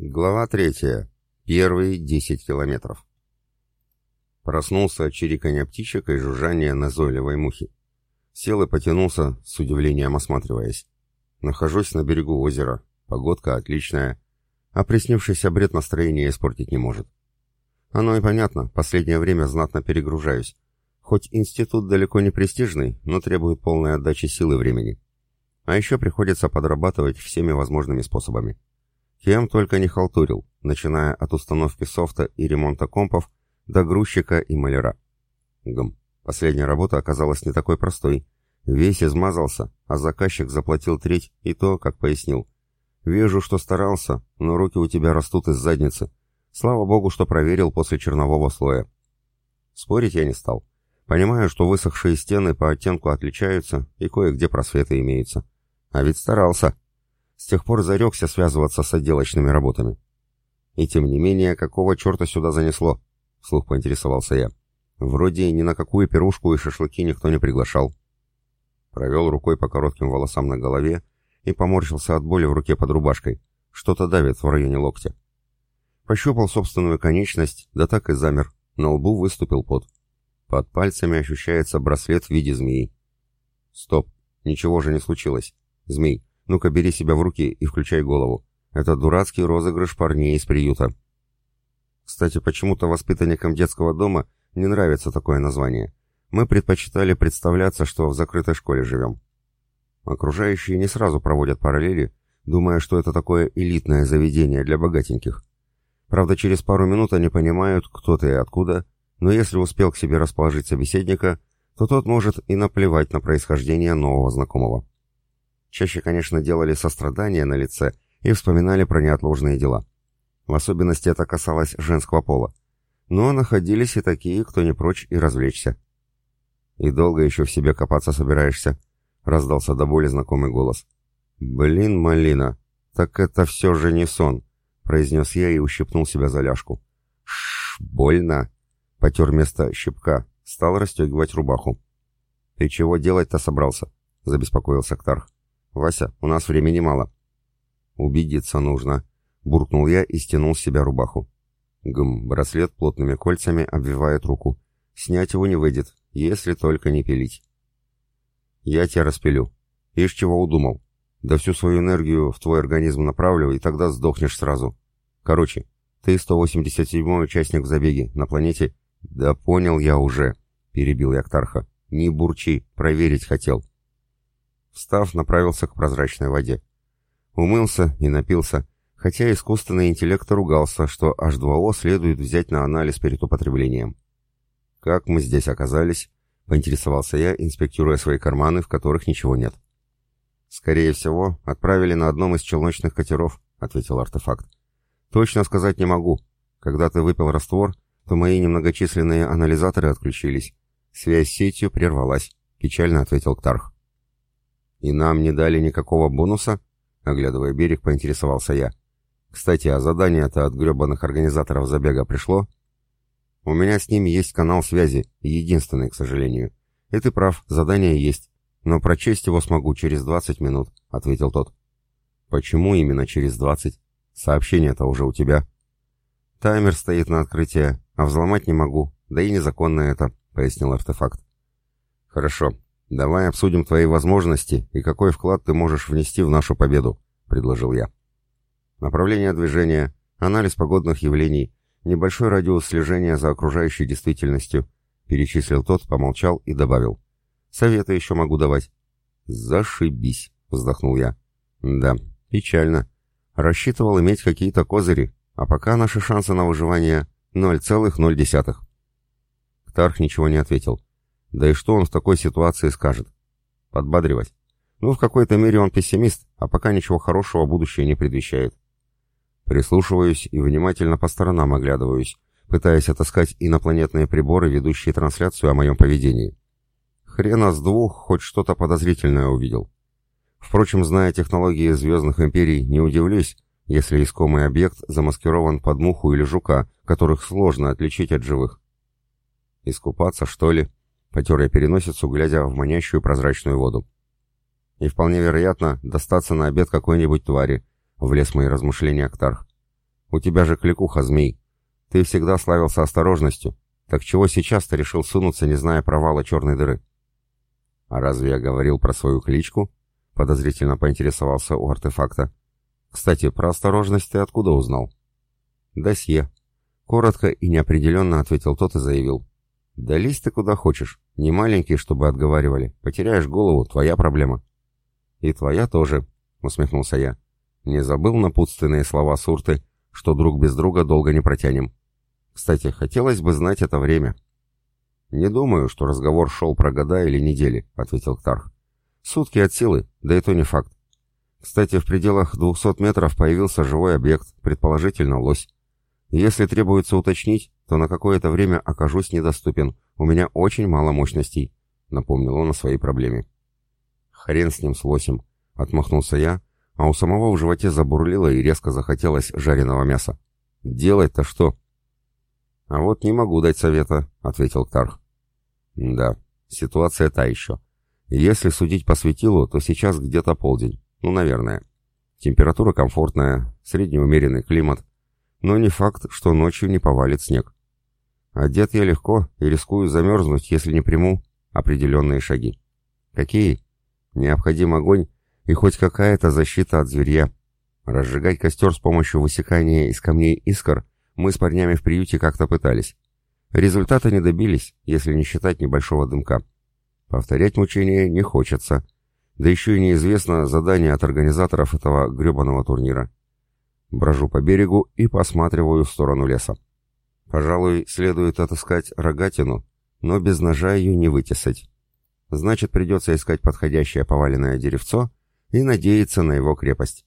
Глава третья. Первые десять километров. Проснулся от чириканья птичек и жужжания назойливой мухи. Сел и потянулся, с удивлением осматриваясь. Нахожусь на берегу озера, погодка отличная, а приснившийся бред настроения испортить не может. Оно и понятно, последнее время знатно перегружаюсь. Хоть институт далеко не престижный, но требует полной отдачи силы времени. А еще приходится подрабатывать всеми возможными способами. Кем только не халтурил, начиная от установки софта и ремонта компов до грузчика и маляра. Гм. Последняя работа оказалась не такой простой. Весь измазался, а заказчик заплатил треть, и то, как пояснил. «Вижу, что старался, но руки у тебя растут из задницы. Слава богу, что проверил после чернового слоя». Спорить я не стал. Понимаю, что высохшие стены по оттенку отличаются, и кое-где просветы имеются. А ведь старался. С тех пор зарекся связываться с отделочными работами. И тем не менее, какого черта сюда занесло? Вслух поинтересовался я. Вроде ни на какую пирушку и шашлыки никто не приглашал. Провел рукой по коротким волосам на голове и поморщился от боли в руке под рубашкой. Что-то давит в районе локтя. Пощупал собственную конечность, да так и замер. На лбу выступил пот. Под пальцами ощущается браслет в виде змеи. Стоп, ничего же не случилось. Змей, ну-ка, бери себя в руки и включай голову. Это дурацкий розыгрыш парней из приюта. Кстати, почему-то воспитанникам детского дома не нравится такое название. Мы предпочитали представляться, что в закрытой школе живем. Окружающие не сразу проводят параллели, думая, что это такое элитное заведение для богатеньких. Правда, через пару минут они понимают, кто ты и откуда, но если успел к себе расположить собеседника, то тот может и наплевать на происхождение нового знакомого. Чаще, конечно, делали сострадание на лице и вспоминали про неотложные дела. В особенности это касалось женского пола. Но находились и такие, кто не прочь и развлечься. «И долго еще в себе копаться собираешься?» — раздался до боли знакомый голос. «Блин, малина, так это все же не сон», — произнес я и ущипнул себя за ляжку. «Шш, больно!» — потер место щипка, стал расстегивать рубаху. «Ты чего делать-то собрался?» — забеспокоился Ктарх. «Вася, у нас времени мало». «Убедиться нужно», — буркнул я и стянул с себя рубаху. Гм, браслет плотными кольцами обвивает руку. Снять его не выйдет, если только не пилить. «Я тебя распилю. Ишь чего удумал. Да всю свою энергию в твой организм направлю, и тогда сдохнешь сразу. Короче, ты 187-й участник в забеге на планете...» «Да понял я уже», — перебил я Ктарха. «Не бурчи, проверить хотел». Встав, направился к прозрачной воде. Умылся и напился, хотя искусственный интеллект ругался, что H2O следует взять на анализ перед употреблением. «Как мы здесь оказались?» — поинтересовался я, инспектируя свои карманы, в которых ничего нет. «Скорее всего, отправили на одном из челночных катеров», — ответил артефакт. «Точно сказать не могу. Когда ты выпил раствор, то мои немногочисленные анализаторы отключились. Связь с сетью прервалась», — печально ответил Ктарх. «И нам не дали никакого бонуса?» Оглядывая берег, поинтересовался я. «Кстати, а задание-то от гребаных организаторов забега пришло?» «У меня с ними есть канал связи, единственный, к сожалению. И ты прав, задание есть, но прочесть его смогу через 20 минут», — ответил тот. «Почему именно через 20? Сообщение-то уже у тебя». «Таймер стоит на открытие, а взломать не могу, да и незаконно это», — пояснил артефакт. «Хорошо, «Давай обсудим твои возможности и какой вклад ты можешь внести в нашу победу», — предложил я. Направление движения, анализ погодных явлений, небольшой радиус слежения за окружающей действительностью, перечислил тот, помолчал и добавил. «Советы еще могу давать». «Зашибись», — вздохнул я. «Да, печально. Рассчитывал иметь какие-то козыри, а пока наши шансы на выживание 0,0. Ктарх ничего не ответил. Да и что он в такой ситуации скажет? Подбадривать. Ну, в какой-то мере он пессимист, а пока ничего хорошего будущее не предвещает. Прислушиваюсь и внимательно по сторонам оглядываюсь, пытаясь отыскать инопланетные приборы, ведущие трансляцию о моем поведении. Хрена с двух хоть что-то подозрительное увидел. Впрочем, зная технологии звездных империй, не удивлюсь, если искомый объект замаскирован под муху или жука, которых сложно отличить от живых. Искупаться, что ли? Потер я переносицу, глядя в манящую прозрачную воду. И вполне вероятно достаться на обед какой-нибудь твари, влез в мои размышления Актарх. У тебя же кликуха, змей. Ты всегда славился осторожностью. Так чего сейчас ты решил сунуться, не зная провала черной дыры? А разве я говорил про свою кличку? Подозрительно поинтересовался у артефакта. Кстати, про осторожность ты откуда узнал? Досье. Коротко и неопределенно ответил тот и заявил. Да лезь ты куда хочешь. Не маленький, чтобы отговаривали. Потеряешь голову, твоя проблема. И твоя тоже, усмехнулся я. Не забыл напутственные слова Сурты, что друг без друга долго не протянем. Кстати, хотелось бы знать это время. «Не думаю, что разговор шел про года или недели», — ответил Ктарх. «Сутки от силы, да и то не факт. Кстати, в пределах 200 метров появился живой объект, предположительно лось. Если требуется уточнить, то на какое-то время окажусь недоступен. У меня очень мало мощностей», — напомнил он о своей проблеме. «Хрен с ним, с лосем», — отмахнулся я, а у самого в животе забурлило и резко захотелось жареного мяса. «Делать-то что?» «А вот не могу дать совета», — ответил Ктарх. «Да, ситуация та еще. Если судить по светилу, то сейчас где-то полдень. Ну, наверное. Температура комфортная, среднеумеренный климат. Но не факт, что ночью не повалит снег. Одет я легко и рискую замерзнуть, если не приму определенные шаги. Какие? Необходим огонь и хоть какая-то защита от зверья. Разжигать костер с помощью высекания из камней искр мы с парнями в приюте как-то пытались. Результата не добились, если не считать небольшого дымка. Повторять мучения не хочется. Да еще и неизвестно задание от организаторов этого гребаного турнира. Брожу по берегу и посматриваю в сторону леса. Пожалуй, следует отыскать рогатину, но без ножа ее не вытесать. Значит, придется искать подходящее поваленное деревцо и надеяться на его крепость.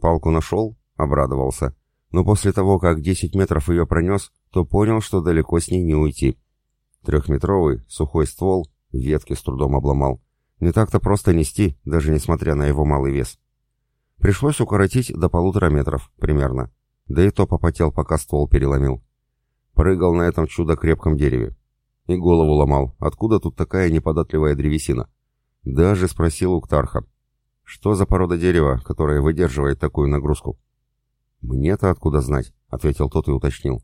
Палку нашел, обрадовался но после того, как 10 метров ее пронес, то понял, что далеко с ней не уйти. Трехметровый, сухой ствол, ветки с трудом обломал. Не так-то просто нести, даже несмотря на его малый вес. Пришлось укоротить до полутора метров, примерно. Да и то попотел, пока ствол переломил. Прыгал на этом чудо-крепком дереве. И голову ломал, откуда тут такая неподатливая древесина. Даже спросил у Ктарха, что за порода дерева, которая выдерживает такую нагрузку. «Мне-то откуда знать?» — ответил тот и уточнил.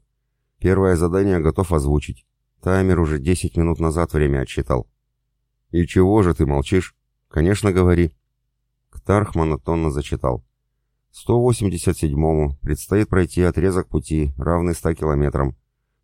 «Первое задание готов озвучить. Таймер уже десять минут назад время отсчитал». «И чего же ты молчишь? Конечно, говори». Ктарх монотонно зачитал. «187-му предстоит пройти отрезок пути, равный 100 километрам.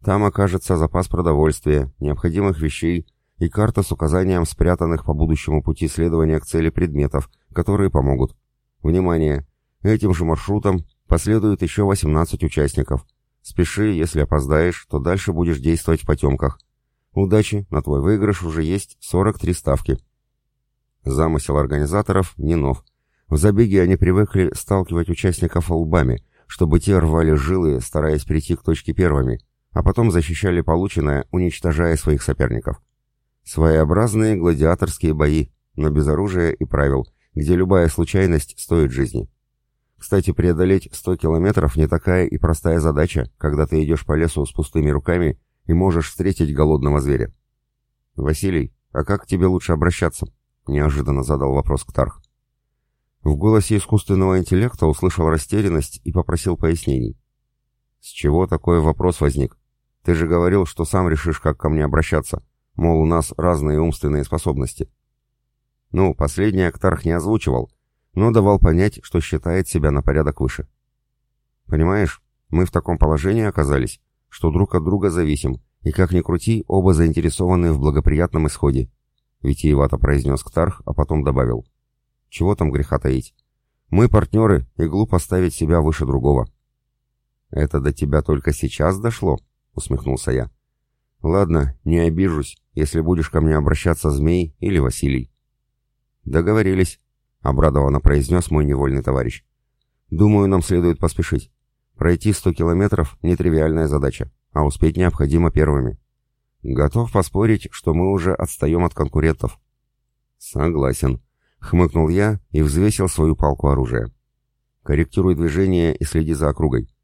Там окажется запас продовольствия, необходимых вещей и карта с указанием спрятанных по будущему пути следования к цели предметов, которые помогут. Внимание! Этим же маршрутом Последует еще 18 участников. Спеши, если опоздаешь, то дальше будешь действовать в потемках. Удачи, на твой выигрыш уже есть 43 ставки. Замысел организаторов не нов. В забеге они привыкли сталкивать участников лбами, чтобы те рвали жилы, стараясь прийти к точке первыми, а потом защищали полученное, уничтожая своих соперников. Своеобразные гладиаторские бои, но без оружия и правил, где любая случайность стоит жизни. Кстати, преодолеть 100 километров не такая и простая задача, когда ты идешь по лесу с пустыми руками и можешь встретить голодного зверя. «Василий, а как к тебе лучше обращаться?» — неожиданно задал вопрос Ктарх. В голосе искусственного интеллекта услышал растерянность и попросил пояснений. «С чего такой вопрос возник? Ты же говорил, что сам решишь, как ко мне обращаться. Мол, у нас разные умственные способности». Ну, последнее Ктарх не озвучивал, но давал понять, что считает себя на порядок выше. Понимаешь, мы в таком положении оказались, что друг от друга зависим, и как ни крути, оба заинтересованы в благоприятном исходе. Витиевато произнес Ктарх, а потом добавил. Чего там греха таить? Мы партнеры, и глупо ставить себя выше другого. Это до тебя только сейчас дошло? Усмехнулся я. Ладно, не обижусь, если будешь ко мне обращаться Змей или Василий. Договорились. — обрадованно произнес мой невольный товарищ. «Думаю, нам следует поспешить. Пройти сто километров — нетривиальная задача, а успеть необходимо первыми. Готов поспорить, что мы уже отстаем от конкурентов». «Согласен», — хмыкнул я и взвесил свою палку оружия. «Корректируй движение и следи за округой.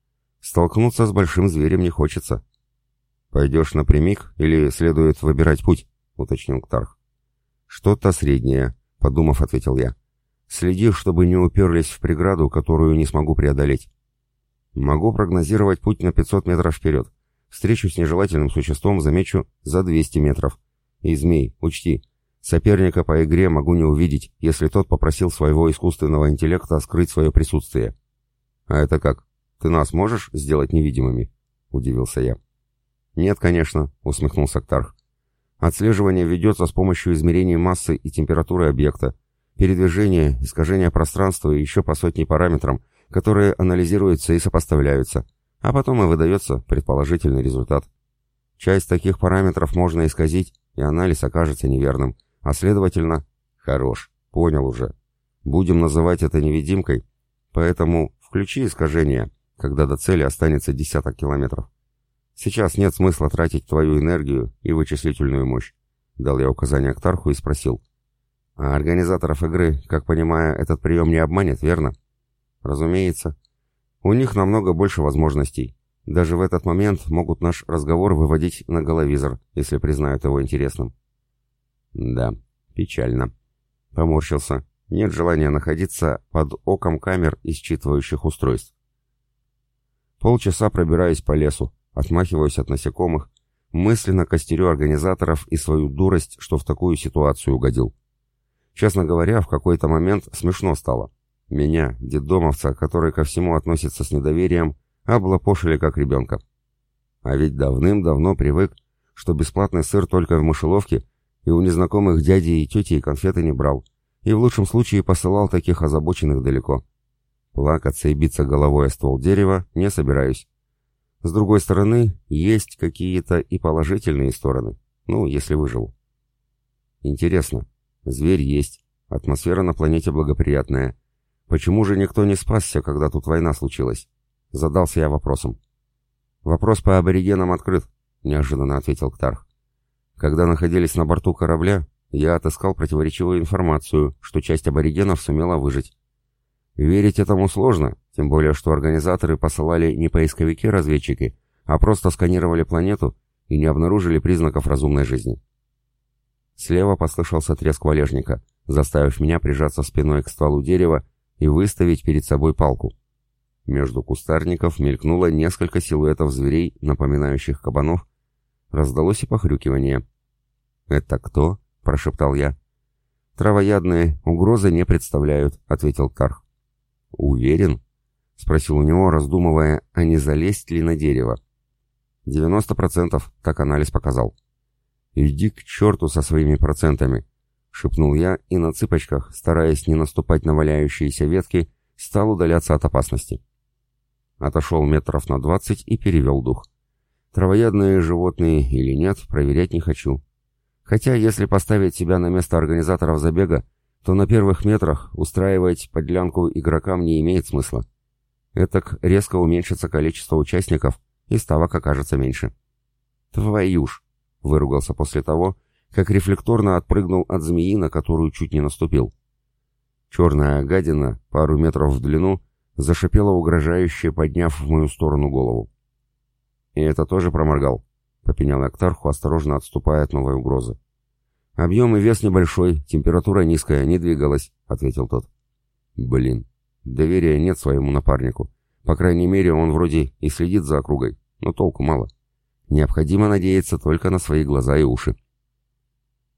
Столкнуться с большим зверем не хочется». «Пойдешь напрямик или следует выбирать путь?» — уточнил Ктарх. «Что-то среднее», — подумав, ответил я. Следи, чтобы не уперлись в преграду, которую не смогу преодолеть. Могу прогнозировать путь на 500 метров вперед. Встречу с нежелательным существом замечу за 200 метров. И, змей, учти, соперника по игре могу не увидеть, если тот попросил своего искусственного интеллекта скрыть свое присутствие. А это как? Ты нас можешь сделать невидимыми? Удивился я. Нет, конечно, усмехнулся Ктарх. Отслеживание ведется с помощью измерений массы и температуры объекта, передвижения, искажения пространства и еще по сотне параметрам, которые анализируются и сопоставляются, а потом и выдается предположительный результат. Часть таких параметров можно исказить, и анализ окажется неверным, а следовательно, хорош, понял уже. Будем называть это невидимкой, поэтому включи искажение, когда до цели останется десяток километров. Сейчас нет смысла тратить твою энергию и вычислительную мощь. Дал я указание Ктарху и спросил. А организаторов игры, как понимаю, этот прием не обманет, верно? Разумеется. У них намного больше возможностей. Даже в этот момент могут наш разговор выводить на головизор, если признают его интересным. Да, печально. Поморщился. Нет желания находиться под оком камер и считывающих устройств. Полчаса пробираюсь по лесу, отмахиваюсь от насекомых, мысленно костерю организаторов и свою дурость, что в такую ситуацию угодил. Честно говоря, в какой-то момент смешно стало. Меня, детдомовца, который ко всему относится с недоверием, облапошили как ребенка. А ведь давным-давно привык, что бесплатный сыр только в мышеловке, и у незнакомых дядей и тети конфеты не брал, и в лучшем случае посылал таких озабоченных далеко. Плакаться и биться головой о ствол дерева не собираюсь. С другой стороны, есть какие-то и положительные стороны. Ну, если выжил. Интересно. Зверь есть. Атмосфера на планете благоприятная. Почему же никто не спасся, когда тут война случилась? Задался я вопросом. Вопрос по аборигенам открыт, неожиданно ответил Ктарх. Когда находились на борту корабля, я отыскал противоречивую информацию, что часть аборигенов сумела выжить. Верить этому сложно, тем более что организаторы посылали не поисковики-разведчики, а просто сканировали планету и не обнаружили признаков разумной жизни. Слева послышался треск валежника, заставив меня прижаться спиной к стволу дерева и выставить перед собой палку. Между кустарников мелькнуло несколько силуэтов зверей, напоминающих кабанов. Раздалось и похрюкивание. «Это кто?» — прошептал я. «Травоядные угрозы не представляют», — ответил Карх. «Уверен?» — спросил у него, раздумывая, а не залезть ли на дерево. «Девяносто процентов», — так анализ показал. «Иди к черту со своими процентами», — шепнул я и на цыпочках, стараясь не наступать на валяющиеся ветки, стал удаляться от опасности. Отошел метров на двадцать и перевел дух. Травоядные животные или нет, проверять не хочу. Хотя, если поставить себя на место организаторов забега, то на первых метрах устраивать подлянку игрокам не имеет смысла. Этак резко уменьшится количество участников, и ставок окажется меньше. «Твою ж!» — выругался после того, как рефлекторно отпрыгнул от змеи, на которую чуть не наступил. Черная гадина, пару метров в длину, зашипела угрожающе, подняв в мою сторону голову. «И это тоже проморгал», — попенял Актарху, осторожно отступая от новой угрозы. «Объем и вес небольшой, температура низкая, не двигалась», — ответил тот. «Блин, доверия нет своему напарнику. По крайней мере, он вроде и следит за округой, но толку мало. Необходимо надеяться только на свои глаза и уши».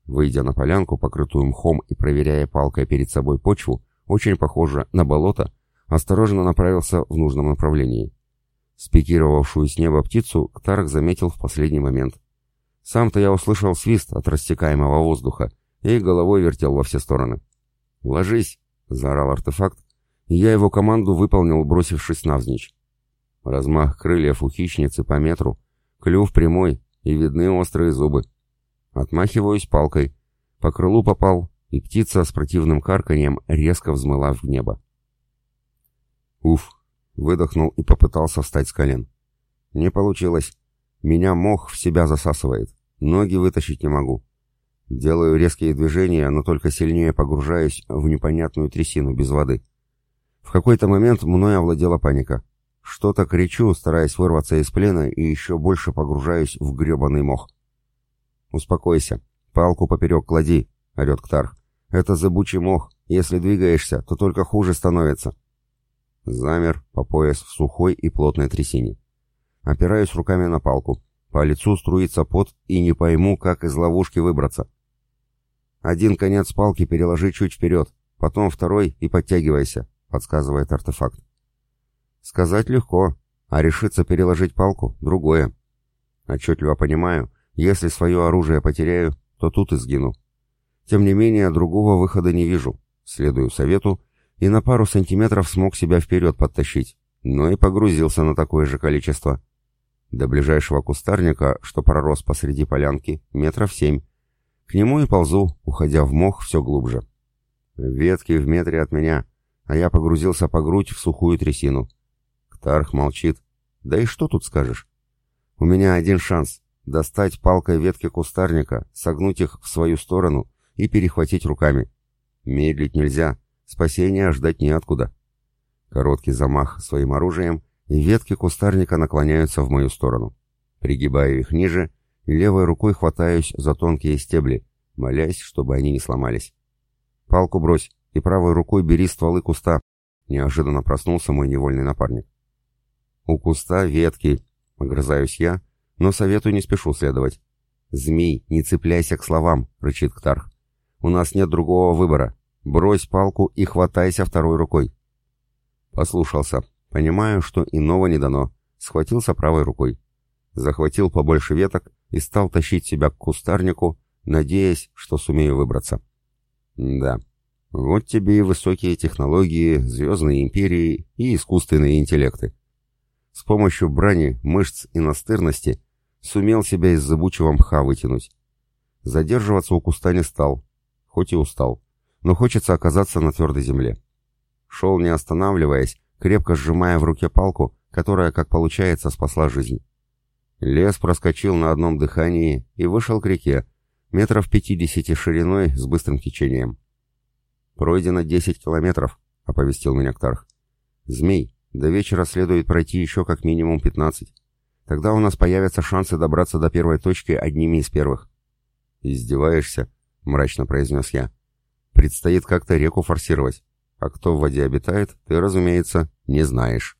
Выйдя на полянку, покрытую мхом и проверяя палкой перед собой почву, очень похоже на болото, осторожно направился в нужном направлении. Спикировавшую с неба птицу Ктарк заметил в последний момент — сам-то я услышал свист от растекаемого воздуха и головой вертел во все стороны. «Ложись!» — заорал артефакт, и я его команду выполнил, бросившись навзничь. Размах крыльев у хищницы по метру, клюв прямой и видны острые зубы. Отмахиваюсь палкой, по крылу попал, и птица с противным карканьем резко взмыла в небо. Уф! Выдохнул и попытался встать с колен. Не получилось. Меня мох в себя засасывает. Ноги вытащить не могу. Делаю резкие движения, но только сильнее погружаюсь в непонятную трясину без воды. В какой-то момент мной овладела паника. Что-то кричу, стараясь вырваться из плена, и еще больше погружаюсь в гребаный мох. «Успокойся. Палку поперек клади», — орет Ктарх. «Это зыбучий мох. Если двигаешься, то только хуже становится». Замер, по пояс в сухой и плотной трясине. Опираюсь руками на палку. По лицу струится пот, и не пойму, как из ловушки выбраться. «Один конец палки переложи чуть вперед, потом второй и подтягивайся», — подсказывает артефакт. Сказать легко, а решиться переложить палку — другое. Отчетливо понимаю, если свое оружие потеряю, то тут и сгину. Тем не менее, другого выхода не вижу. Следую совету и на пару сантиметров смог себя вперед подтащить, но и погрузился на такое же количество. До ближайшего кустарника, что пророс посреди полянки, метров семь. К нему и ползу, уходя в мох все глубже. Ветки в метре от меня, а я погрузился по грудь в сухую трясину. Ктарх молчит. Да и что тут скажешь? У меня один шанс — достать палкой ветки кустарника, согнуть их в свою сторону и перехватить руками. Медлить нельзя, спасения ждать неоткуда. Короткий замах своим оружием, и ветки кустарника наклоняются в мою сторону. Пригибаю их ниже левой рукой хватаюсь за тонкие стебли, молясь, чтобы они не сломались. «Палку брось и правой рукой бери стволы куста», — неожиданно проснулся мой невольный напарник. «У куста ветки», — огрызаюсь я, но совету не спешу следовать. «Змей, не цепляйся к словам», — рычит Ктарх. «У нас нет другого выбора. Брось палку и хватайся второй рукой». Послушался, Понимаю, что иного не дано. Схватился правой рукой. Захватил побольше веток и стал тащить себя к кустарнику, надеясь, что сумею выбраться. Да, вот тебе и высокие технологии, звездные империи и искусственные интеллекты. С помощью брани, мышц и настырности сумел себя из зыбучего мха вытянуть. Задерживаться у куста не стал, хоть и устал, но хочется оказаться на твердой земле. Шел не останавливаясь, крепко сжимая в руке палку, которая, как получается, спасла жизнь. Лес проскочил на одном дыхании и вышел к реке, метров пятидесяти шириной с быстрым течением. «Пройдено десять километров», — оповестил меня Ктарх. «Змей, до вечера следует пройти еще как минимум пятнадцать. Тогда у нас появятся шансы добраться до первой точки одними из первых». «Издеваешься?» — мрачно произнес я. «Предстоит как-то реку форсировать. А кто в воде обитает, ты, разумеется, не знаешь.